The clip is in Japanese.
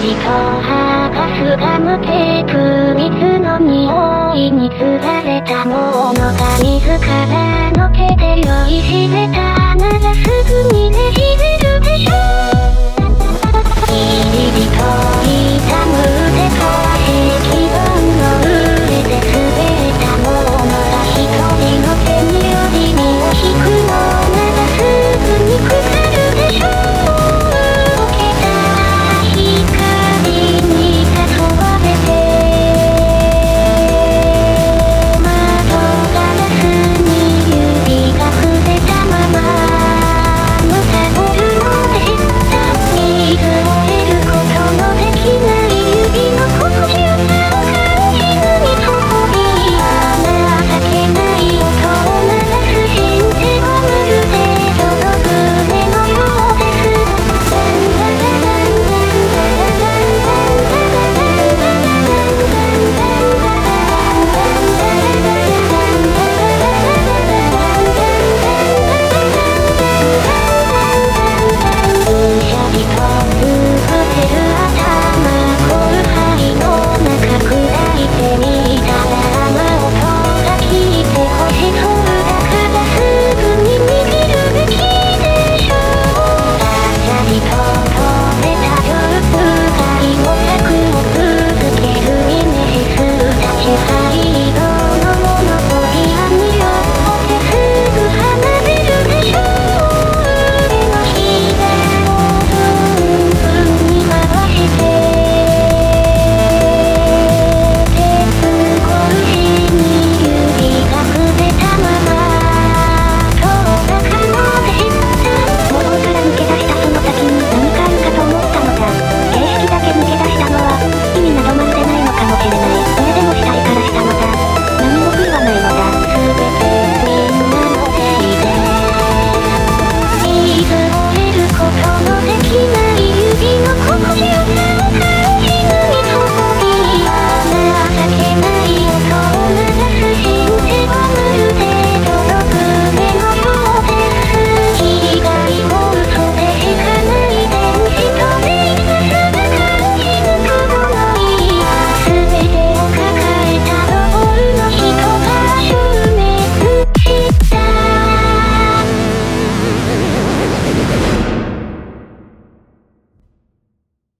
尻とハーカスガムテープ水の匂いにつられたものが自らの手で用意してたならすぐにね